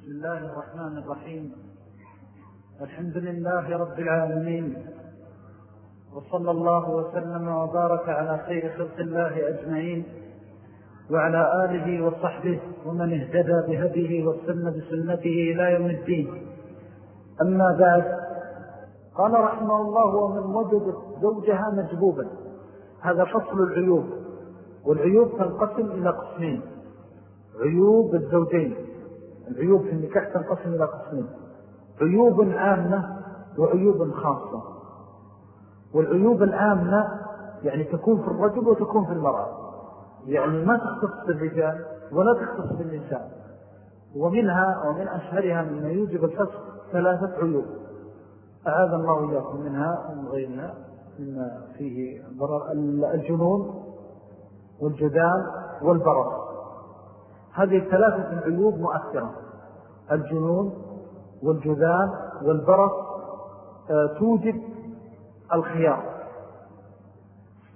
بسم الله الرحمن الرحيم. الحمد لله رب العالمين. وصلى الله وسلم وبارك على خير خلق الله أجمعين وعلى آله وصحبه ومن اهتدى بهديه والسنة بسنته إلى يوم الدين. أما بعد قال رحمه الله ومن وجد زوجها مجبوبا. هذا فصل العيوب والعيوب تنقسم إلى قسمين عيوب الزوجين. العيوب في النكاح تنقسم إلى قسمين. عيوب عامة وعيوب خاصة. والعيوب العامة يعني تكون في الرجل وتكون في المرأة. يعني ما تختص بالرجال ولا تختص بالنساء. ومنها ومن أشهرها مما يوجب الفسق ثلاثة عيوب. أعاذ الله إياكم منها ومن غيرها مما فيه الجنون والجدال والبرص هذه الثلاثة العيوب مؤثرة. الجنون والجذام والبرص آه، توجب الخيار.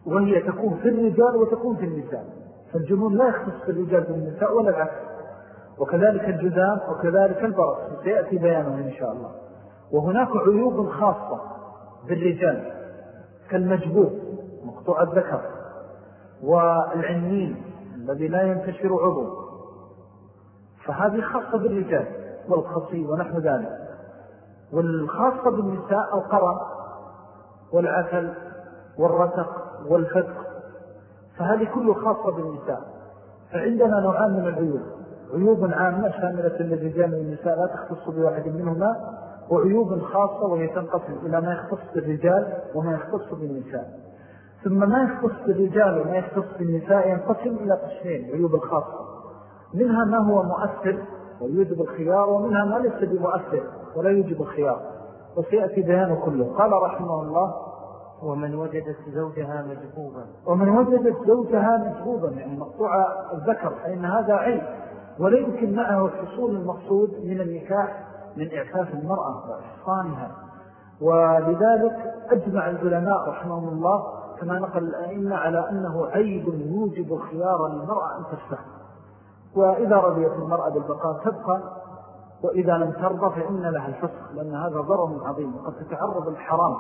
وهي تكون في الرجال وتكون في النساء. فالجنون لا يختص في الرجال والنساء ولا العكس. وكذلك الجذام وكذلك البرص. سيأتي بيانه إن شاء الله. وهناك عيوب خاصة بالرجال. كالمجبوب مقطوع الذكر. والعنين الذي لا ينتشر عضو. فهذه خاصة بالرجال والخصي ونحو ذلك. والخاصة بالنساء القرى والعسل والرتق والفتق فهذه كله خاصة بالنساء. فعندنا نوعان من العيوب. عيوب عامة شاملة للرجال والنساء لا تختص بواحد منهما. وعيوب خاصة وهي تنقسم إلى ما يختص بالرجال وما يختص بالنساء. ثم ما يختص بالرجال وما يختص بالنساء ينقسم إلى قسمين عيوب الخاصة منها ما هو مؤثر ويوجب الخيار ومنها ما ليس بمؤثر ولا يوجب الخيار. وسيأتي بيان كله. قال رحمه الله ومن وجدت زوجها مجبوبا ومن وجدت زوجها مجبوبا يعني مقطوع الذكر فإن هذا عيب. ولا يمكن معه الحصول المقصود من النكاح من إعفاف المرأة وإحصانها. ولذلك أجمع العلماء رحمه الله كما نقل الأئمة على أنه عيب يوجب الخيار للمرأة أن تستخدم وإذا رضيت المرأة بالبقاء تبقى وإذا لم ترضى فإن لها الفسق لأن هذا ضرر عظيم قد تتعرض الحرام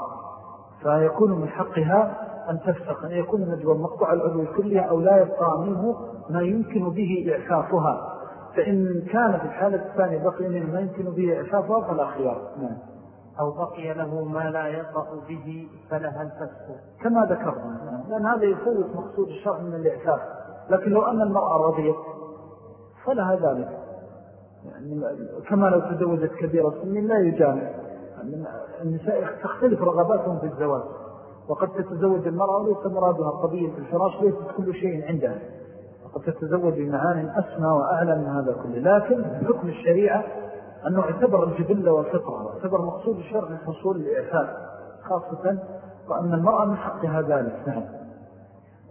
فيكون من حقها أن تفسق أن يكون مجوى مقطع العضو كلها أو لا يبقى منه ما يمكن به إعفافها. فإن كان في الحالة الثانية بقي منه ما يمكن به إعفافها فلا خيار. نعم. أو بقي له ما لا يطأ به فلها الفسق كما ذكرنا لأن هذا يفوت مقصود الشرع من الإعفاف. لكن لو أن المرأة رضيت فلها ذلك. يعني كما لو تزوجت كبيرة سن لا يجامع. يعني النساء تختلف رغباتهم في الزواج. وقد تتزوج المرأة وليس مرادها في الفراش ليست كل شيء عندها. وقد تتزوج بمعان أسمى وأعلى من هذا كله. لكن حكم الشريعة أنه اعتبر الجبلة والفطرة واعتبر مقصود الشرع حصول الإعفاء خاصة وأن المرأة من حقها ذلك. نعم.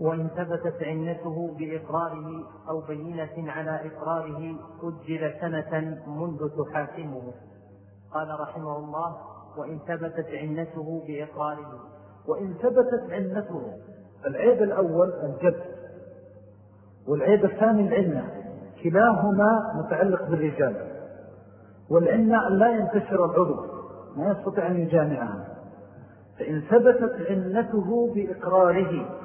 وإن ثبتت عنته بإقراره أو بينة على إقراره أجل سنة منذ تحاكمه. قال رحمه الله وإن ثبتت عنته بإقراره. وإن ثبتت عنته. العيب الأول الجد. والعيب الثاني العنة كلاهما متعلق بالرجال. والعنة لا ينتشر العضو. ما يستطيع أن يجامعها. فإن ثبتت عنته بإقراره.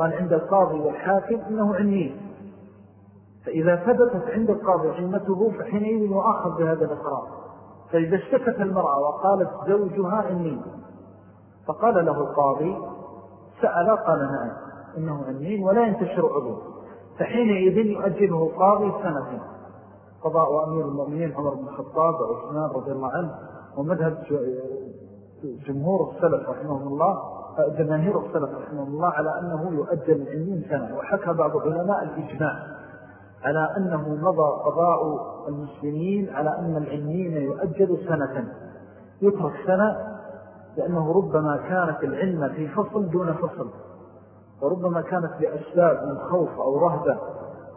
قال عند القاضي والحاكم إنه عنين فإذا ثبتت عند القاضي عنته فحينئذ يؤخذ بهذا الإقرار. فإذا اشتكت المرأة وقالت زوجها عنين فقال له القاضي سأل قال نعم إنه عنين ولا ينتشر عضو. فحينئذ يؤجله القاضي سنة. قضاء أمير المؤمنين عمر بن الخطاب وعثمان رضي الله عنه ومذهب جمهور السلف رحمه الله جماهير السلف رحمه الله على أنه يؤجل العلمين سنة وحكى بعض علماء الإجماع على أنه مضى قضاء المسلمين على أن العلمين يؤجل سنة. يترك سنة لأنه ربما كانت العلمة في فصل دون فصل وربما كانت لأسباب من خوف أو رهبة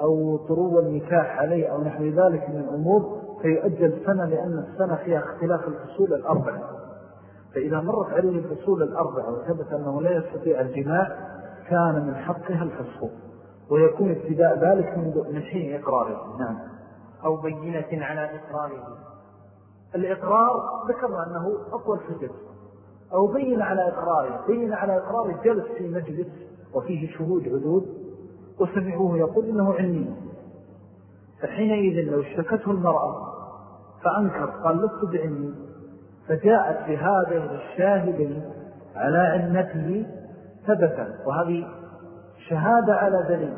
أو طرو النكاح عليه أو نحو ذلك من الأمور فيؤجل سنة لأن السنة فيها اختلاف الفصول الأربعة. فإذا مرت عليه الفصول الأربعة وثبت أنه لا يستطيع الجماع كان من حقها الفسخ. ويكون ابتداء ذلك من حين إقراره. نعم. أو بينة على إقراره. الإقرار ذكرنا أنه أقوى الحجج أو بين على إقراره. بين على إقراره جلس في مجلس وفيه شهود عدود. وسمعوه يقول إنه علمي. فحينئذ لو اشتكته المرأة فأنكر قال لست بعلمي. فجاءت بهذه الشاهدين على علمته ثبتا. وهذه شهادة على دليل.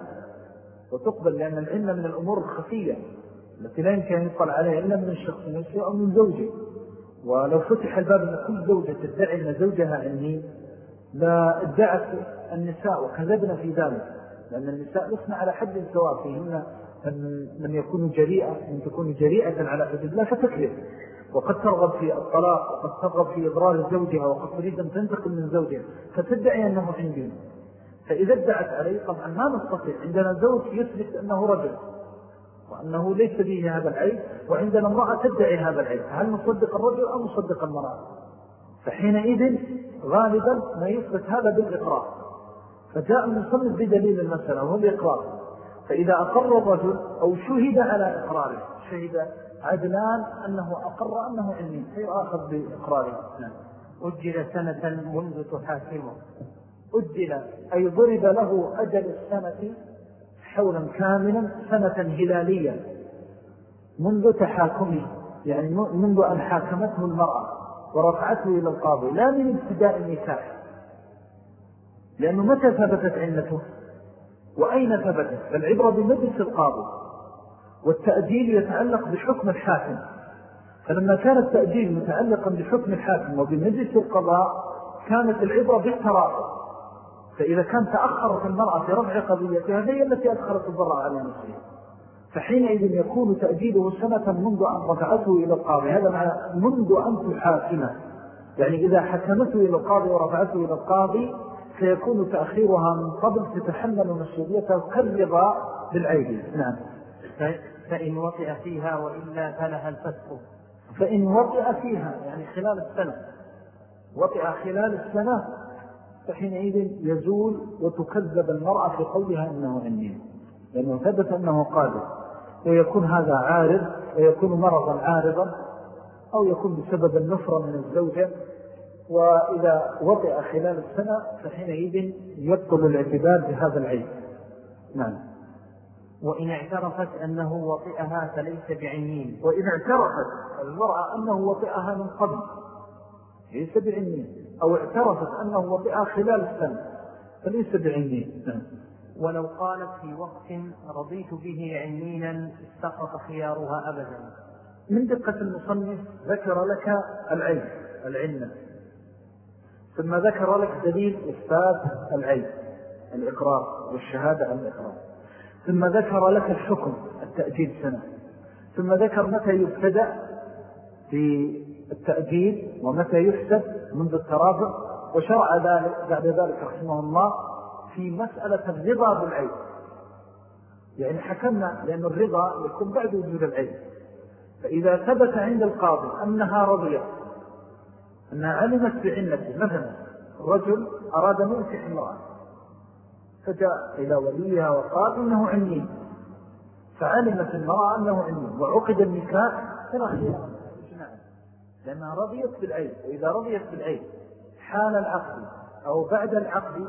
وتقبل لأن العلم من الأمور الخفية التي لا يمكن أن يطلع عليها إلا من الشخص نفسه أو من زوجه. ولو فتح الباب أن كل زوجة تدعي أن زوجها عني لا ادعت النساء وكذبنا في ذلك. لأن النساء لسنا على حد سواء فيهن من يكون جريئة من تكون جريئة على حدود الله فتكذب. وقد ترغب في الطلاق وقد ترغب في إضرار زوجها وقد تريد أن تنتقل من زوجها فتدعي أنه عندي. فإذا ادعت عليه طبعا ما نستطيع. عندنا زوج يثبت أنه رجل وأنه ليس به هذا العيب وعندنا امرأة تدعي هذا العيب. هل نصدق الرجل أو نصدق المرأة؟ فحينئذ غالبا ما يثبت هذا بالإقرار. فجاء المصنف بدليل المسألة وهو الإقرار. فإذا أقر الرجل أو شهد على إقراره شهد عدلان أنه أقر أنه علمي غير آخذ بإقراره نعم. أجل سنة منذ تحاكمه. أجل أي ضرب له أجل السنة حولا كاملا سنة هلالية منذ تحاكمه. يعني منذ أن حاكمته المرأة ورفعته إلى القاضي. لا من ابتداء النكاح. لأنه متى ثبتت علته؟ وأين ثبتت؟ فالعبرة بمجلس القاضي. والتأجيل يتعلق بحكم الحاكم. فلما كان التأجيل متعلقا بحكم الحاكم وبمجلس القضاء كانت العبرة بالتراقب فإذا كان تأخرت المرأة في رفع قضيتها هي التي أدخلت الضرر على نفسها. فحينئذ يكون تأجيله سنة منذ أن رفعته إلى القاضي. هذا منذ أن تحاكمه يعني إذا حكمته إلى القاضي ورفعته إلى القاضي سيكون تأخيرها من قبل تتحمل مسؤوليتها كالرضا بالعيد. نعم. فإن وطئ فيها وإلا فلها الفسق فإن وطئ فيها يعني خلال السنة. وطئ خلال السنة فحينئذ يزول وتكذب المرأة في قولها إنه عني لأنه ثبت أنه قادر. ويكون هذا عارض ويكون مرضا عارضا أو يكون بسبب النفرة من الزوجة. وإذا وطئ خلال السنة فحينئذ يبطل الاعتبار بهذا العيب. نعم. وإن اعترفت أنه وطئها فليس بعينين. وإن اعترفت المرأة أنه وطئها من قبل ليس بعينين. أو اعترفت أنه وطئها خلال السنة فليس بعينين. نعم. ولو قالت في وقت رضيت به عنينا سقط خيارها أبدا. من دقة المصنف ذكر لك العين العنة ثم ذكر لك دليل إثبات العين الإقرار والشهادة عن الإقرار. ثم ذكر لك الحكم التأجيل سنة. ثم ذكر متى يبتدأ في التأجيل ومتى يحسب منذ الترافع وشرع ذلك بعد ذلك رحمه الله في مسألة الرضا بالعين. يعني حكمنا لأن الرضا يكون بعد وجود العين. فإذا ثبت عند القاضي أنها رضيت أنها علمت بعنته مثلا رجل أراد منكح امرأة فجاء إلى وليها وقال إنه عني. فعلمت المرأة أنه عني. وعقد النكاح فلا خيار لأنها رضيت بالعين وإذا رضيت بالعين حال العقد أو بعد العقد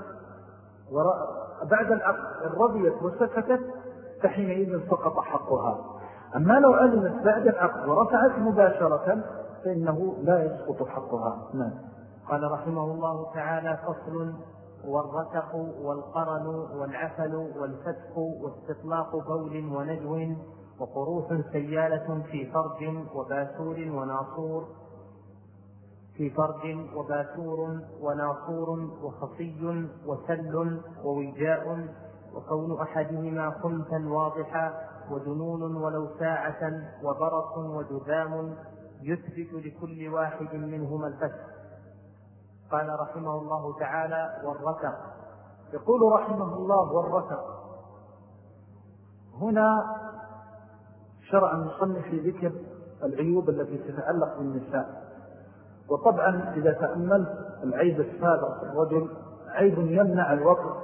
بعد العقد رضيت وسكتت فحينئذ سقط حقها. أما لو علمت بعد العقد ورفعت مباشرة فإنه لا يسقط حقها. نعم. قال رحمه الله تعالى فصل والرتق والقرن والعفل والفتح واستطلاق بول ونجو وقروح سيالة في فرج وباسور وناصور في فرج وباسور وناصور وخصي وسل ووجاء وكون أحدهما خنثا واضحا ودنون ولو ساعة وبرص وجذام يثبت لكل واحد منهما الفتح قال رحمه الله تعالى والرتق يقول رحمه الله والرتق هنا شرع المصنف في ذكر العيوب التي تتعلق بالنساء. وطبعا إذا تأملت العيب السابق الرجل عيب يمنع الوقت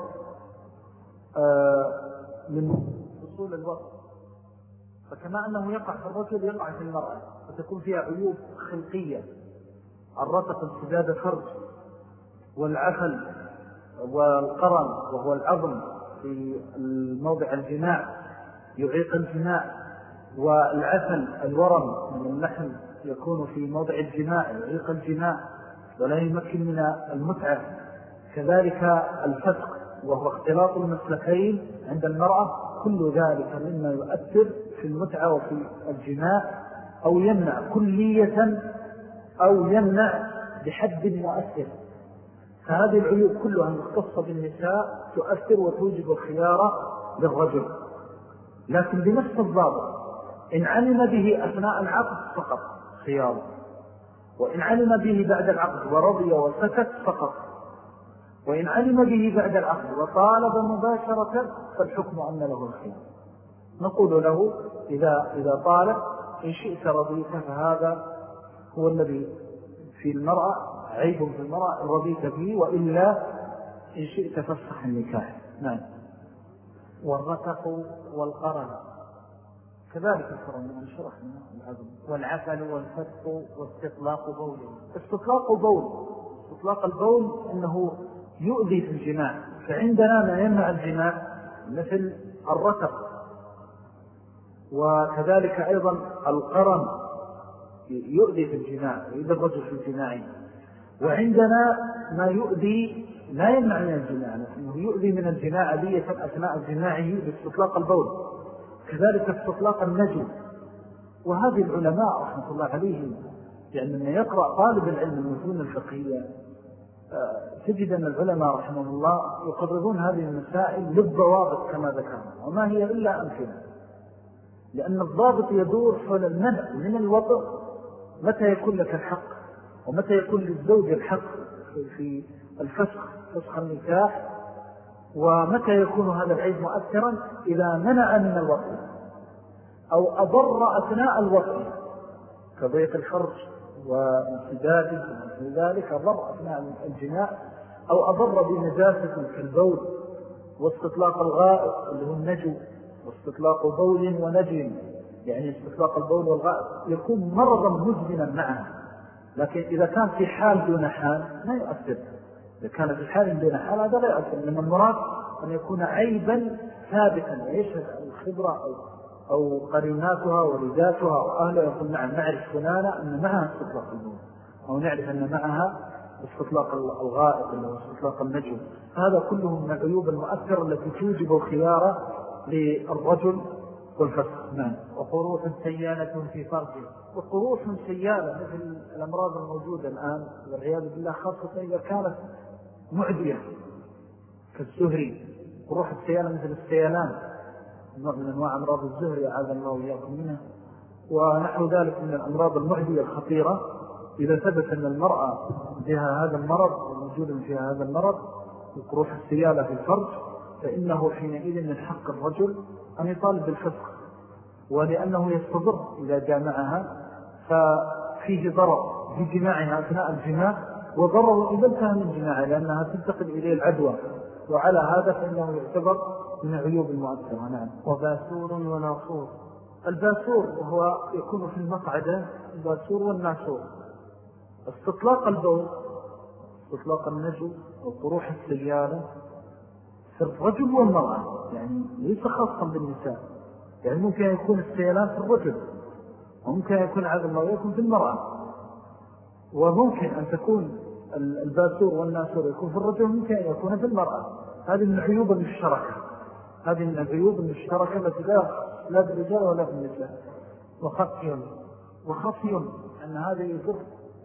آه، من حصول الوقت. فكما أنه يقع في الرجل يقع في المرأة فتكون فيها عيوب خلقية. الرتق انسداد الفرج والعفل والقرن وهو العظم في الموضع الجماع يعيق الجماع والعفل الورم من اللحم يكون في موضع الجماع يعيق الجماع ولا يمكن من المتعة. كذلك الفسق وهو اختلاط المسلكين عند المرأة كل ذلك مما يؤثر في المتعة وفي الجماع أو يمنع كلية أو يمنع بحد مؤثر. فهذه العيوب كلها مختصة بالنساء تؤثر وتوجب الخيارة للرجل. لكن بنفس الضابط إن علم به أثناء العقد فقط خياره وإن علم به بعد العقد ورضي وسكت فقط. وإن علم به بعد العقد وطالب مباشرة فالحكم أن له الخيار. نقول له إذا, إذا طالب إن شئت رضيت فهذا هو الذي في المرأة عيب في المرأة رضيت به وإلا إن شئت فاسخ النكاح. نعم. والرتق والقرن. كذلك القرن من شرحنا العظم والعفل والفتق واستطلاق بول. استطلاق بول. استطلاق البول أنه يؤذي في الجماع. فعندنا ما يمنع الجماع مثل الرتق. وكذلك أيضا القرن يؤذي في الجماع يؤذي الرجل في الجماع. وعندنا ما يؤذي لا يمنع من الجماع لكنه يؤذي من الجماع أذية أثناء الجماع باستطلاق البول. كذلك استطلاق النجو وهذه العلماء رحمة الله عليهم يعني من يقرأ طالب العلم المثون الفقهية تجد أن العلماء رحمه الله يقررون هذه المسائل للضوابط كما ذكرنا وما هي إلا أمثلة. لأن الضابط يدور حول المنع من الوضع متى يكون لك الحق؟ ومتى يكون للزوج الحق في الفسخ فسخ النكاح؟ ومتى يكون هذا العيب مؤثرا؟ إذا منع من الوضع أو أضر أثناء الوضع كضيق الفرج وانسداده ومن ذلك أضر أثناء الجماع أو أضر بنجاسة كالبول واستطلاق الغائط اللي هو النجو. واستطلاق بول ونجم يعني استطلاق البول والغائط. يكون مرضا مزمنا معها لكن إذا كان في حال دون حال لا يؤثر. إذا كان في حال دون حال هذا لا يؤثر. لأن المراد أن يكون عيبا ثابتا ويشهد الخبرة أو أو قريناتها ولذاتها وأهلها يقول نعم نعرف فلانة أن معها استطلاق البول أو نعرف أن معها استطلاق الغائط أو استطلاق النجم. هذا كله من العيوب المؤثرة التي توجب الخيارة للرجل والفسق نعم. وقروح سيالة في فرجه وقروح سيالة مثل الأمراض الموجودة الآن والعياذ بالله خاصة إذا كانت معدية كالسهري قروح السيالة مثل السيالان نوع من أنواع أمراض الزهر أعاذ الله وإياكم منها. ونحو ذلك من الأمراض المعدية الخطيرة. إذا ثبت أن المرأة بها هذا المرض وموجود فيها هذا المرض وقروح السيالة في الفرج فإنه حينئذ من حق الرجل أن يطالب بالفسق ولأنه يستضر إذا جامعها ففيه ضرر في جماعها أثناء الجماع وضرر إذا انتهى من جماعها لأنها تنتقل إليه العدوى. وعلى هذا فإنه يعتبر من عيوب المؤثرة. نعم. وباسور وناصور. الباسور وهو يكون في المقعدة الباسور والناسور استطلاق البول استطلاق النجو وطروح السيارة في الرجل والمرأة يعني ليس خاصا بالنساء. يعني ممكن يكون السيلان في الرجل وممكن يكون عدد الله يكون في المرأة. وممكن أن تكون الباسور والناسور يكون في الرجل ممكن أن يكون في المرأة. هذه من عيوب المشتركة. هذه من العيوب المشتركة التي لا بالرجال ولا بالنساء وخفي وخفي أن هذا يضر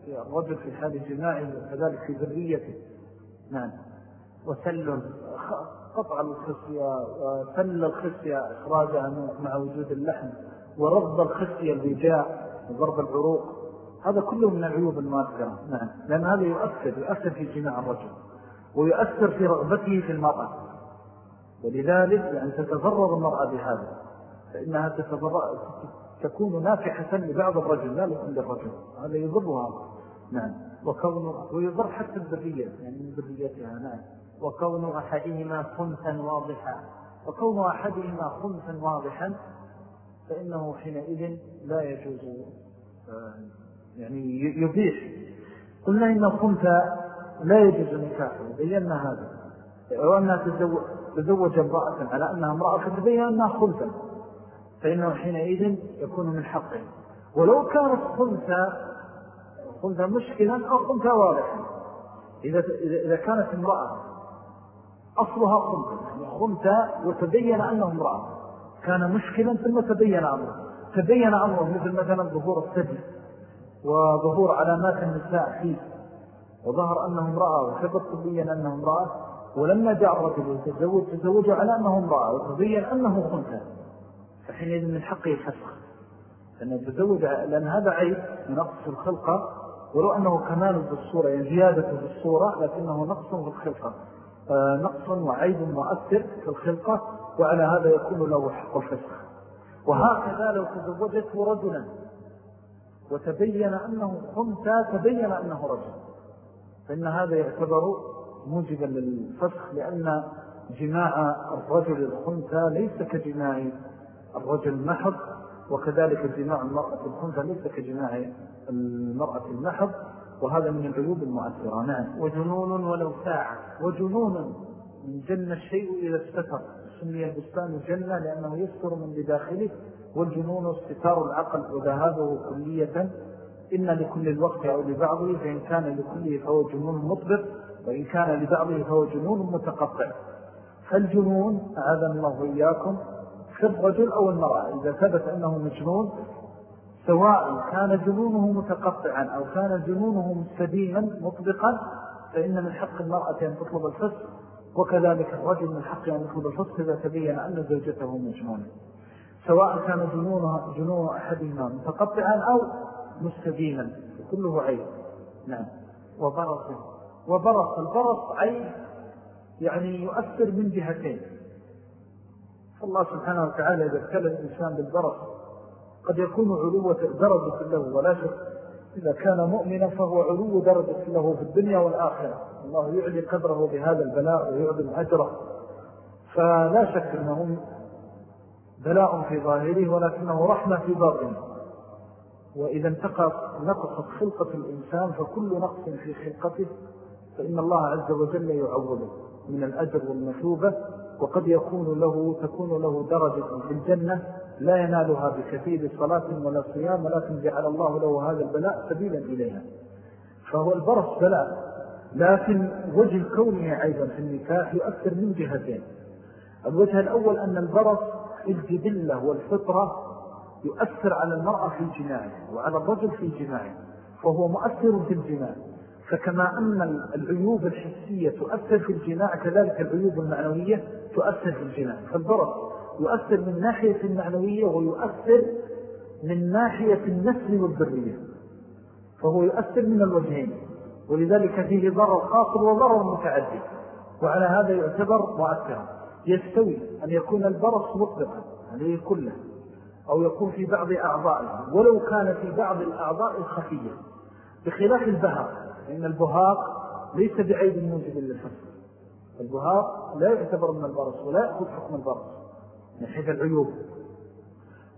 في الرجل في حال جماعة وكذلك في ذريته. نعم. وسل قطع الخصية وسل الخصية إخراجها مع وجود اللحم ورض الخصية الرجاء وضرب العروق. هذا كله من العيوب المؤثرة نعم. لأن هذا يؤثر يؤثر في جماع الرجل ويؤثر في رغبته في المرأة. ولذلك لأن تتضرر المرأة بهذا فإنها تتضرر تكون نافحة لبعض الرجل لا لكل الرجل. هذا يضرها. نعم. وكونه ويضر حتى الذرية يعني من ذريتها. نعم. وكون أحدهما خمسا واضحا. وكون أحدهما خمسا واضحا فإنه حينئذ لا يجوز آه، يعني يبيح. قلنا إن الخنثى لا يجوز نكاحه بينا هذا. وأنها تزوج امرأة على أنها امرأة فتبين أنها خنثى فإنه حينئذ يكون من حقه. ولو كانت خنثى خنثى مشكلا أو خنثى واضحا. إذا, إذا كانت امرأة أصلها خنثى يعني وتبين أنه امرأة. كان مشكلا ثم تبين أمره. تبين أمره مثل مثلا ظهور الثدي وظهور علامات النساء فيه. وظهر أنه امرأة وثبت تبين أنه امرأة. ولما جاء الرجل يتزوج تزوج على أنه امرأة وتبين أنه خنثى فحينئذ من حقه الفسخ. لأن يتزوج لأن هذا عيب نقص الخلقة. ولو أنه كمال بالصورة يعني زيادة بالصورة لكنه نقص في الخلقة. آه، نقص وعيب مؤثر في الخلقة وعلى هذا يكون له حق الفسخ وهكذا لو تزوجته رجلا وتبين أنه خمسة تبين أنه رجل. فإن هذا يعتبر موجبا للفسخ لأن جماع الرجل الخمسة ليس كجماع الرجل المحض وكذلك جماع المرأة الخنثى ليس كجماع المرأة المحض. وهذا من العيوب المؤثرة. نعم. وجنون ولو ساعة. وجنون من جن الشيء إذا استفر سمي البستان جنة لأنه يستر من بداخله. والجنون استثار العقل. وذهابه كلية. إن لكل الوقت أو لبعضه فإن كان لكله فهو جنون مطبق. وإن كان لبعضه فهو جنون متقطع. فالجنون أعاذنا الله وإياكم في الرجل أو المرأة. إذا ثبت أنه مجنون سواء كان جنونه متقطعا أو كان جنونه مستديما مطبقا فإن من حق المرأة أن تطلب الفسق وكذلك الرجل من حق أن يطلب الفسق إذا تبين أن زوجته مجنونة. سواء كان جنونه جنون أحدهما متقطعا أو مستديما كله عيب. نعم. وبرص وبرص البرص عيب يعني يؤثر من جهتين. فالله سبحانه وتعالى إذا ابتلى الإنسان بالبرص قد يكون علو درجة له ولا شك إذا كان مؤمنا فهو علو درجة له في الدنيا والآخرة. الله يعلي قدره بهذا البلاء ويعلم أجره فلا شك أنه بلاء في ظاهره ولكنه رحمة في باطنه. وإذا انتقص نقصت خلقة الإنسان فكل نقص في خلقته فإن الله عز وجل يعوضه من الأجر والمثوبة وقد يكون له تكون له درجة في الجنة لا ينالها بكثير صلاة ولا صيام ولكن جعل الله له هذا البلاء سبيلا إليها. فهو البرص بلاء لكن وجه كونه عيبا في النكاح يؤثر من جهتين. الوجه الأول أن البرص الجبلة والفطرة يؤثر على المرأة في جماعة وعلى الرجل في جماعة فهو مؤثر في الجماع فكما أن العيوب الحسية تؤثر في الجماع كذلك العيوب المعنوية تؤثر في الجماع. فالضرر يؤثر من ناحية المعنوية ويؤثر من ناحية النسل والذرية فهو يؤثر من الوجهين. ولذلك فيه ضرر خاصر وضرر متعدد وعلى هذا يعتبر مؤثرا. يستوي أن يكون البرص مطلقا عليه كله أو يكون في بعض أعضائه ولو كان في بعض الأعضاء الخفية بخلاف البهاق لأن البهاق ليس بعيد موجب للفصل البهاق لا يعتبر من البرص ولا يأخذ حكم البرص من حيث العيوب.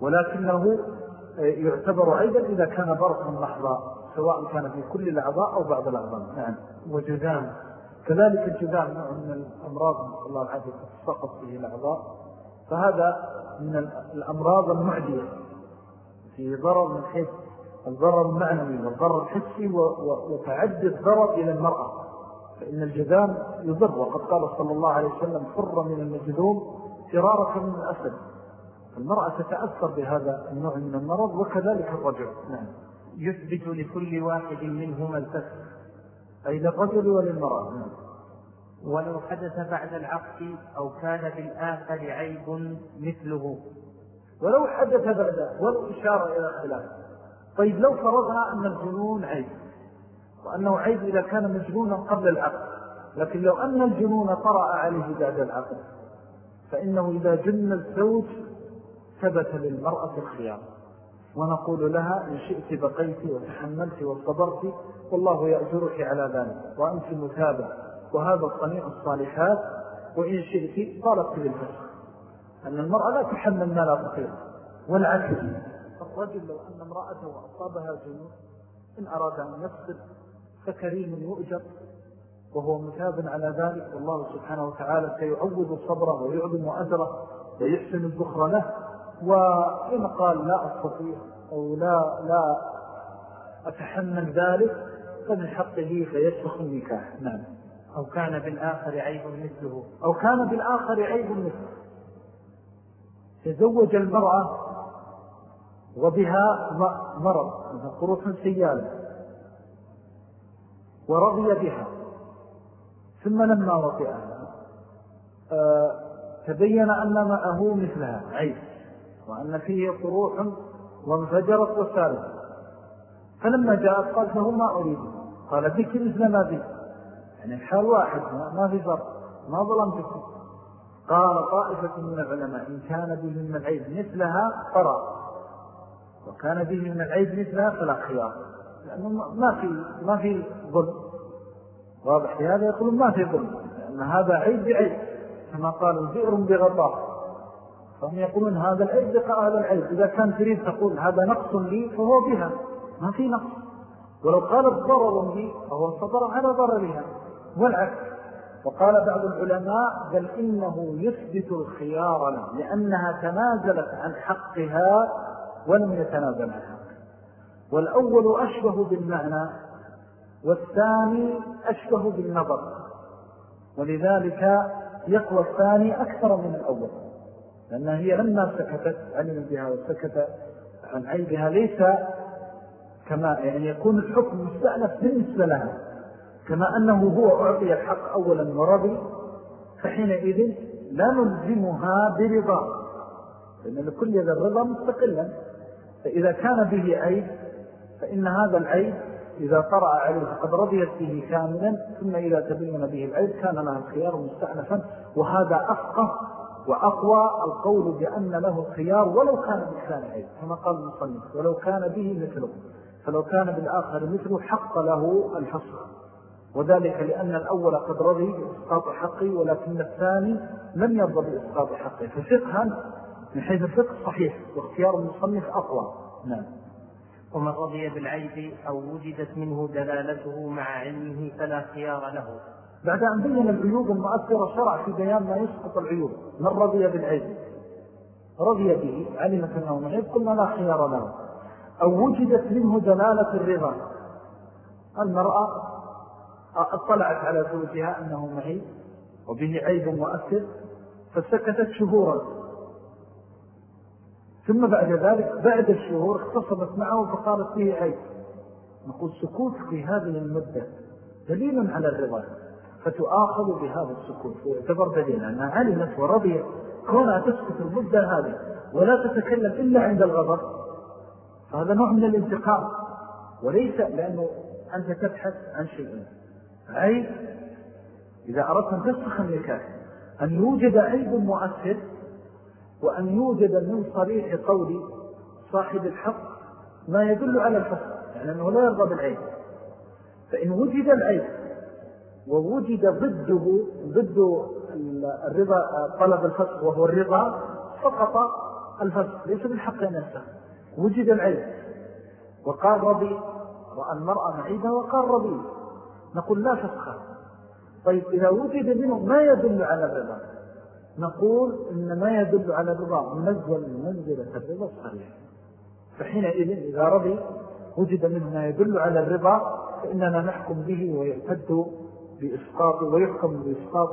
ولكنه يعتبر أيضا إذا كان برصا محضا سواء كان في كل الأعضاء أو بعض الأعضاء. نعم. وجذام كذلك الجذام نوع من الأمراض الله العافية تسقط به الأعضاء. فهذا من الأمراض المعدية. في ضرر من حيث الضرر المعنوي والضرر الحسي وتعدي الضرر إلى المرأة. فإن الجذام يضر. وقد قال صلى الله عليه وسلم فر من المجذوم فرارك من الأسد. المرأة تتأثر بهذا النوع من المرض وكذلك الرجل. نعم. يثبت لكل واحد منهما الفسق أي للرجل وللمرأة. نعم. ولو حدث بعد العقد أو كان في الآخر عيب مثله. ولو حدث بعد ولو إشارة إلى خلاف طيب لو فرضنا أن الجنون عيب وأنه عيب إذا كان مجنونا قبل العقد لكن لو أن الجنون طرأ عليه بعد العقد فإنه إذا جن الزوج ثبت للمرأة الخيار. ونقول لها إن شئت بقيت وتحملت وصبرت والله يأجرك على ذلك وأنت مثابة وهذا صنيع الصالحات وإن شئت طالبت بالفسخ أن المرأة لا تحمل ما لا تطيق والعكس. الرجل لو أن امرأته أصابها جنون إن أراد أن يفصل فكريم يؤجر وهو مثاب على ذلك والله سبحانه وتعالى سيعوض صبره ويعظم أجره ويحسن الذخر له. وإن قال لا أستطيع أو لا, لا أتحمل ذلك فمن حقه فيسخ النكاح. نعم. أو كان بالآخر عيب مثله أو كان بالآخر عيب مثله. تزوج المرأة وبها مرض قروح سيالة. ورضي بها. ثم لما وطئها. آه، تبين أن معه مثلها. عيب. وأن فيه قروح وانفجرت وسالت. فلما جاءت قال فهو ما أريد. قال بك مثل ما بك. يعني الحال واحد ما في فرق. ما ظلمتك. قال طائفة من العلماء إن كان به من العيب مثلها قرأ. وكان به من العيب مثلها فلا خيار لأنه ما في ما في ظلم. واضح في هذا؟ يقولون ما في ظلم لأن هذا عيب بعيب كما قالوا بئر بغطاء. فهم يقولون هذا العيب بقى هذا العيب. إذا كان تريد تقول هذا نقص لي فهو بها ما في نقص. ولو قالت ضرر لي فهو صبر على ضررها. والعكس وقال بعض العلماء بل إنه يثبت الخيار لأنها تنازلت عن حقها ولم يتنازل عن حقها والأول أشبه بالمعنى والثاني أشبه بالنظر. ولذلك يقوى الثاني أكثر من الأول. لأنها هي لما سكتت علم بها وسكت عن عيبها ليس كما يعني يكون الحكم مستأنف بالنسبة لها. كما أنه هو أعطي الحق أولا ورضي فحينئذ لا نلزمها برضا. لأن لكل ذا الرضا مستقلا. فإذا كان به عيب فإن هذا العيب إذا طرأ عليه فقد رضيت به كاملا ثم إذا تبين به العيب كان لها الخيار مستأنفا. وهذا أفقه وأقوى القول بأن له الخيار ولو كان بإحسان عيب كما قال المصنف ولو كان به مثله. فلو كان بالآخر مثله حق له الحصر. وذلك لأن الأول قد رضي بإسقاط حقي ولكن الثاني لم يرضى بإسقاط حقي ففقها من حيث الفقه صحيح واختيار المصنف أقوى. نعم. ومن رضي بالعيب أو وجدت منه دلالته مع علمه فلا خيار له. بعد أن بين العيوب المؤثرة شرع في بيان ما يسقط العيوب. من رضي بالعيب؟ رضي به علمت أنه معيب قلنا لا خيار له. أو وجدت منه دلالة الرضا. المرأة اطلعت على زوجها أنه معيب وبه عيب مؤثر فسكتت شهورا. ثم بعد ذلك بعد الشهور اختصمت معه فقالت فيه عيب نقول سكوت في هذه المدة دليل على الرضا. فتؤاخذ بهذا السكوت. ويعتبر دليل أنها علمت ورضيت. كونها تسكت المدة هذه ولا تتكلم إلا عند الغضب فهذا نوع من الانتقام. وليس لأنه أنت تبحث عن شيئين عيب إذا أردت أن تفسخ النكاح أن يوجد عيب مؤثر وأن يوجد من صريح قول صاحب الحق ما يدل على الفسخ يعني أنه لا يرضى بالعيب. فإن وجد العيب ووجد ضده ضد الرضا طلب الفسخ وهو الرضا سقط الفسخ ليس بالحق نفسه. وجد العيب وقال ربي رأى المرأة معيبة وقال ربي نقول لا فسخ طيب إذا وجد منه ما يدل على الرضا؟ نقول إن ما يدل على الرضا منزل منزلة الرضا الصريح فحينئذ إذا رضي وجد منه ما يدل على الرضا فإننا نحكم به ويعتد بإسقاط ويحكم بإسقاط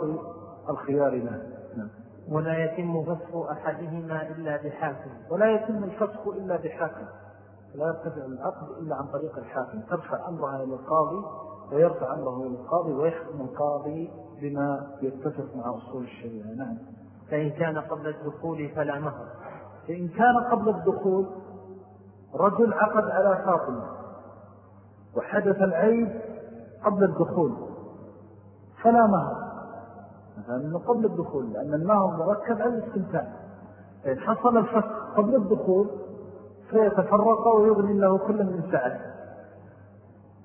الخيار له. نعم. ولا يتم فسخ أحدهما إلا بحاكم. ولا يتم الفسخ إلا بحاكم. لا يرتفع العقد إلا عن طريق الحاكم. ترفع أمرها إلى القاضي ويرفع أمره إلى القاضي ويحكم القاضي بما يتفق مع أصول الشريعة. نعم. فإن كان قبل الدخول فلا مهر. فإن كان قبل الدخول رجل عقد على فاطمة وحدث العيب قبل الدخول فلا مهر. مثلا قبل الدخول لأن المهر مركب على الاستمتاع. إن حصل الفسق قبل الدخول فيتفرق ويغني له كل من سعه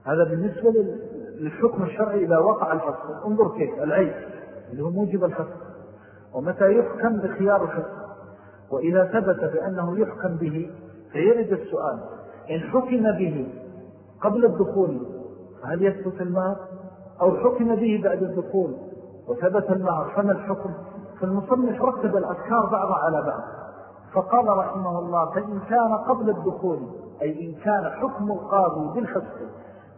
هذا بالنسبة للحكم الشرعي إذا وقع الفسق. انظر كيف العيب اللي هو موجب الفسق. ومتى يحكم بخيار الفسق؟ وإذا ثبت بأنه يحكم به فيرد السؤال إن حكم به قبل الدخول فهل يثبت المهر أو حكم به بعد الدخول وثبت المهر فما الحكم؟ فالمصنف رتب الأذكار بعض على بعض. فقال رحمه الله فإن كان قبل الدخول أي إن كان حكم القاضي بالحسن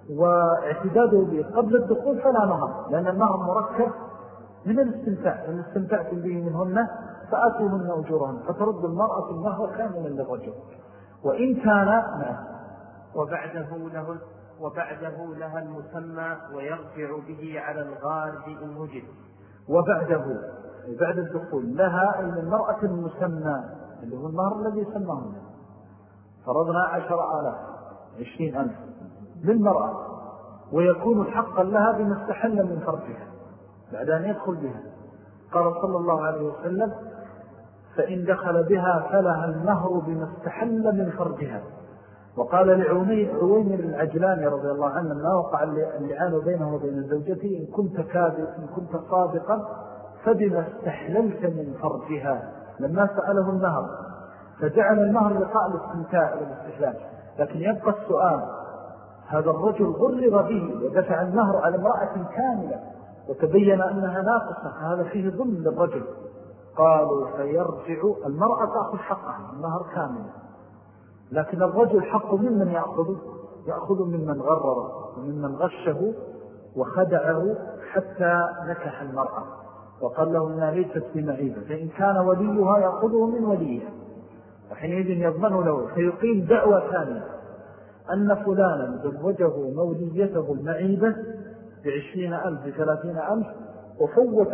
واعتداده به قبل الدخول فلا نهر لأن النهر مركب من الاستمتاع من استمتعتم به منهن فآتوهن أجورهن فترد المرأة النهر كاملا للرجل. وإن كان نعم. وبعده له وبعده لها المسمى ويرجع به على الغارب إن وجد. وبعده بعد الدخول لها المرأة المسمى اللي هو النهر الذي سماه فرضنا عشر آلاف عشرين ألف. للمرأة ويكون حقا لها بما استحل من فرجها بعد أن يدخل بها. قال صلى الله عليه وسلم فإن دخل بها فلها النهر بما استحل من فرجها. وقال لعويمر العجلاني رضي الله عنه ما وقع اللعان بينه وبين زوجته إن كنت كاذب إن كنت صادقا فبما استحللت من فرجها. لما سأله النهر فجعل النهر لقاء الاستمتاع والاستحلال. لكن يبقى السؤال هذا الرجل غرر به ودفع النهر على امرأة كاملة وتبين أنها ناقصة هذا فيه ظلم للرجل. قالوا فيرجع المرأة تأخذ حقها النهر كامل. لكن الرجل حق ممن يأخذ يأخذ ممن غرر وممن غشه وخدعه حتى نكح المرأة. وقال له إنها ليست بمعيبة فإن كان وليها يأخذه من وليها. وحينئذ يضمن له فيقيم دعوة ثانية. أن فلانا زوجه موليته المعيبة بعشرين ألف بثلاثين ألف وفوت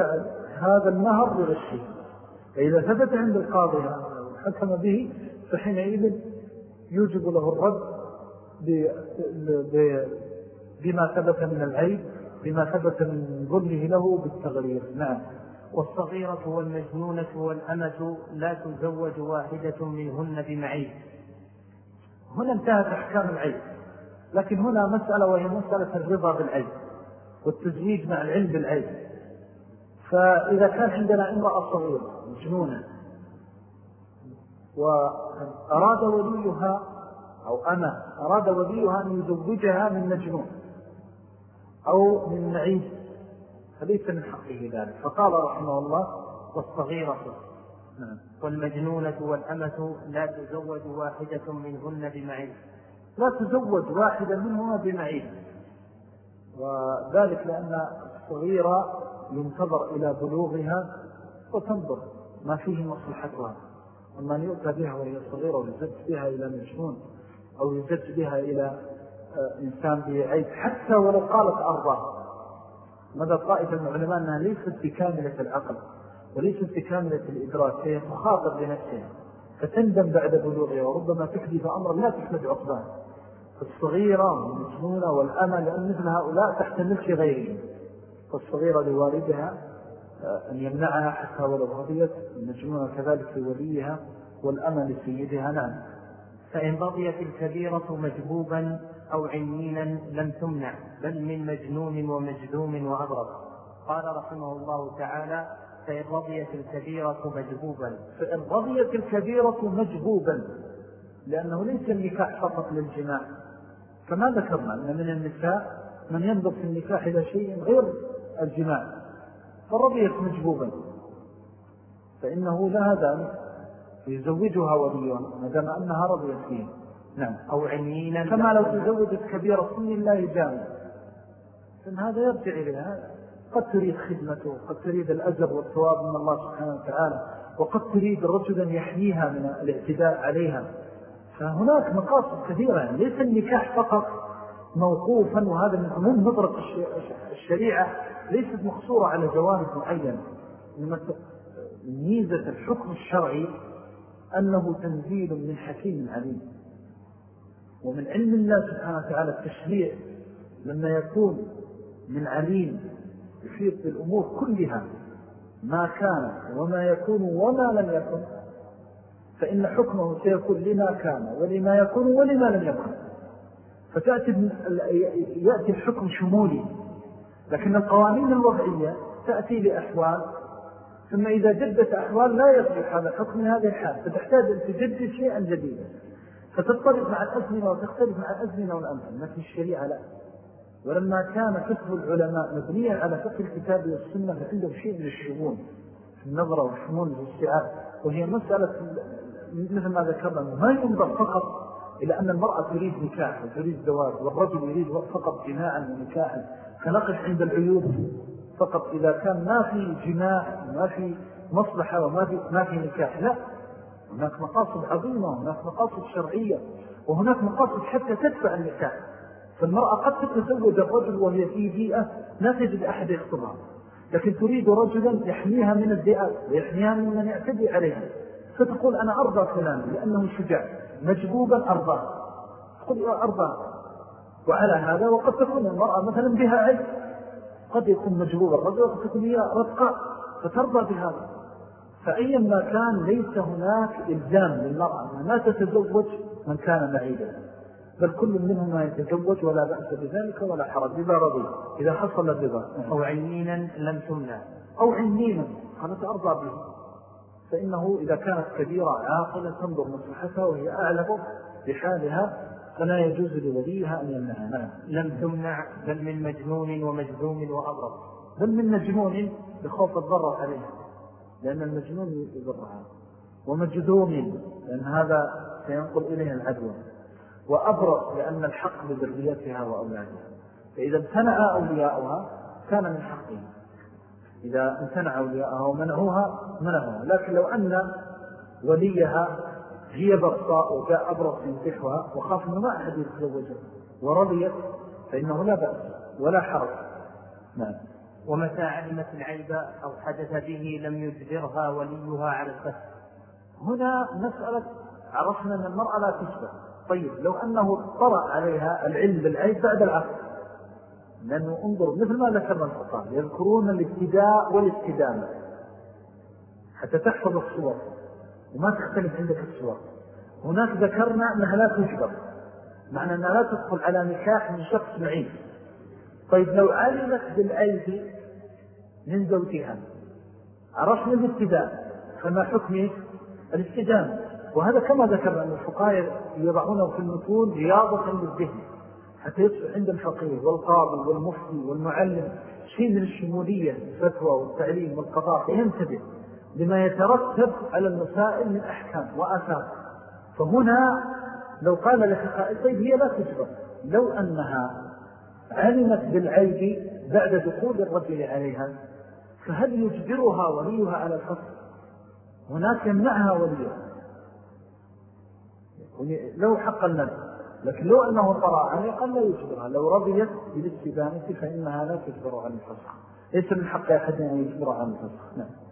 هذا النهر بغشه فإذا ثبت عند القاضي حكم به فحينئذ يوجب له الرد بما ثبت من العيب بما ثبت من ظله له بالتغرير. نعم. والصغيرة والمجنونة والأمة لا تزوج واحدة منهن بمعيب. هنا انتهت أحكام العيب لكن هنا مسألة وهي مسألة الرضا بالعيب والتزويج مع العلم بالعيب فإذا كان عندنا امرأة صغيرة مجنونة وأراد وليها أو أنا أراد وليها أن يزوجها من مجنون أو من معيب فليس من حقه ذلك فقال رحمه الله والصغيرة. والمجنونة والأمة لا تزوج واحدة منهن بمعيب. لا تزوج واحدة منهما بمعيب. وذلك لأن الصغيرة ينتظر إلى بلوغها وتنظر ما فيه مصلحتها. أما أن يؤتى بها وهي صغيرة ويزد بها إلى مجنون أو يزد بها إلى آه، إنسان بعيد حتى ولو قالت أرضاه. ماذا طائفة من العلماء أنها ليست بكاملة العقل؟ وليست بكاملة الإدراك هي تخاطر بنفسها فتندم بعد بلوغها وربما تحدث أمرا لا تحمد عقبان الصغيرة والمجنونة والأمى لأن مثل هؤلاء تحتمل في غيرهم. فالصغيرة لوالدها آه، أن يمنعها حتى ولو رضيت المجنونة كذلك لوليها والأمى لسيدها نعم. فإن رضيت الكبيرة مجبوبا أو عنينا لم تمنع بل من مجنون ومجذوم وأضرب قال رحمه الله تعالى فإن رضيت الكبيرة مجبوبا. فإن رضيت الكبيرة مجبوبا. لأنه ليس النكاح فقط للجماع. كما ذكرنا أن من النساء من ينظر في النكاح إلى شيء غير الجماع. فرضيت مجبوبا. فإنه لها ذلك يزوجها وليها ما دام أنها رضيت فيه. نعم. أو عنينا. كما لو تزوجت كبيرة سن لا يجامل فإن هذا يرجع إليها قد تريد خدمته قد تريد الأجر والثواب من الله سبحانه وتعالى وقد تريد رجلا يحميها من الاعتداء عليها. فهناك مقاصد كثيرة يعني ليس النكاح فقط موقوفا وهذا من نظرة الشريعة ليست مقصورة على جوانب معينة. ميزة الحكم الشرعي أنه تنزيل من حكيم عليم. ومن علم الله سبحانه وتعالى التشريع لما يكون من عليم يحيط بالأمور كلها ما كان وما يكون وما لم يكن فإن حكمه سيكون لما كان ولما يكون ولما لم يكن. فتأتي يأتي الحكم شمولي لكن القوانين الوضعية تأتي لأحوال. ثم إذا جدت أحوال لا يصبح هذا الحكم هذه الحال فتحتاج أن تجدد شيئا جديدا. فتضطرب مع الأزمنة وتختلف مع الأزمنة والأمثل لكن الشريعة لا. ولما كان فقه العلماء مبنيا على فقه الكتاب والسنة فعندهم شيء من الشمول في النظرة والشمول في الاستيعاب وهي مسألة مثل ما ذكرنا ما ينظر فقط إلى أن المرأة تريد نكاح وتريد زواج والرجل يريد فقط جماعا ونكاحا. فنقف عند العيوب فقط إذا كان ما في جماع وما في مصلحة وما في, ما في نكاح لا. هناك مقاصد عظيمة وهناك مقاصد شرعية وهناك مقاصد حتى تدفع النكاح. فالمرأة قد تتزوج الرجل وهي في بيئة لا تجد أحد يخطبها. لكن تريد رجلا يحميها من الذئاب ويحميها من من يعتدي عليها. فتقول أنا أرضى فلان لأنه شجاع. مجبوبا أرضى تقول أرضى. وعلى هذا وقد تكون المرأة مثلا بها علم قد يكون مجبوب الرجل وقد تكون هي رفقاء فترضى بهذا. فأيا ما كان ليس هناك إلزام للمرأة ما تتزوج من كان معيدا. بل كل منهما يتزوج ولا بأس بذلك ولا حرج. إذا رضي إذا حصل الرضا. أو عنينا لم تمنع. أو عنينا قالت أرضى به. فإنه إذا كانت كبيرة عاقلة تنظر مصلحتها وهي أعلم بحالها فلا يجوز لوليها أن يمنعها. نعم. لم تمنع بل من مجنون ومجذوم وأبرض بل من مجنون بخوف الضرر عليها. لأن المجنون يضرها. ومجذوم لأن هذا سينقل إليها العدوى. وأبرض لأن الحق بذريتها وأولادها. فإذا امتنع أولياؤها كان من حقه إذا امتنع أولياءها ومنعوها منعوها. لكن لو أن وليها هي برصاء وجاء أبرص ينتحها وخاف أنه ما أحد يتزوجها ورضيت فإنه لا بأس ولا حرج. نعم. ومتى علمت العيب أو حدث به لم يجبرها وليها على الفسق هنا مسألة عرفنا أن المرأة لا تشبه. طيب لو أنه طرأ عليها العلم بالعيب بعد العقل. لأنه انظر مثل ما ذكرنا الفقال يذكرون الابتداء والاستدامة. حتى تحفظ الصور وما تختلف عندك الصور. هناك ذكرنا أنها لا تجبر معنى أنها لا تدخل على نكاح من شخص معين. طيب لو علمت بالعيب من زوجها عرفنا الابتداء فما حكمه الاستدامة. وهذا كما ذكرنا أن الفقهاء يضعونه في المتون رياضة للذهن حتى يصبح عند الفقيه والقاضي والمفتي والمعلم شيء من الشمولية الفتوى والتعليم والقضاء ينتبه لما يترتب على المسائل من أحكام وآثار. فهنا لو قال لك طيب هي لا تجبر لو أنها علمت بالعيب بعد دخول الرجل عليها فهل يجبرها وليها على الفصل؟ هناك يمنعها وليها. لو حق النفس لكن لو أنه طرى عليه قال لا يجبرها. لو رضيت بالاستبانة فإنها لا تجبر عن الفصل ليس من حق أحد أن يجبر عن الفصل نعم.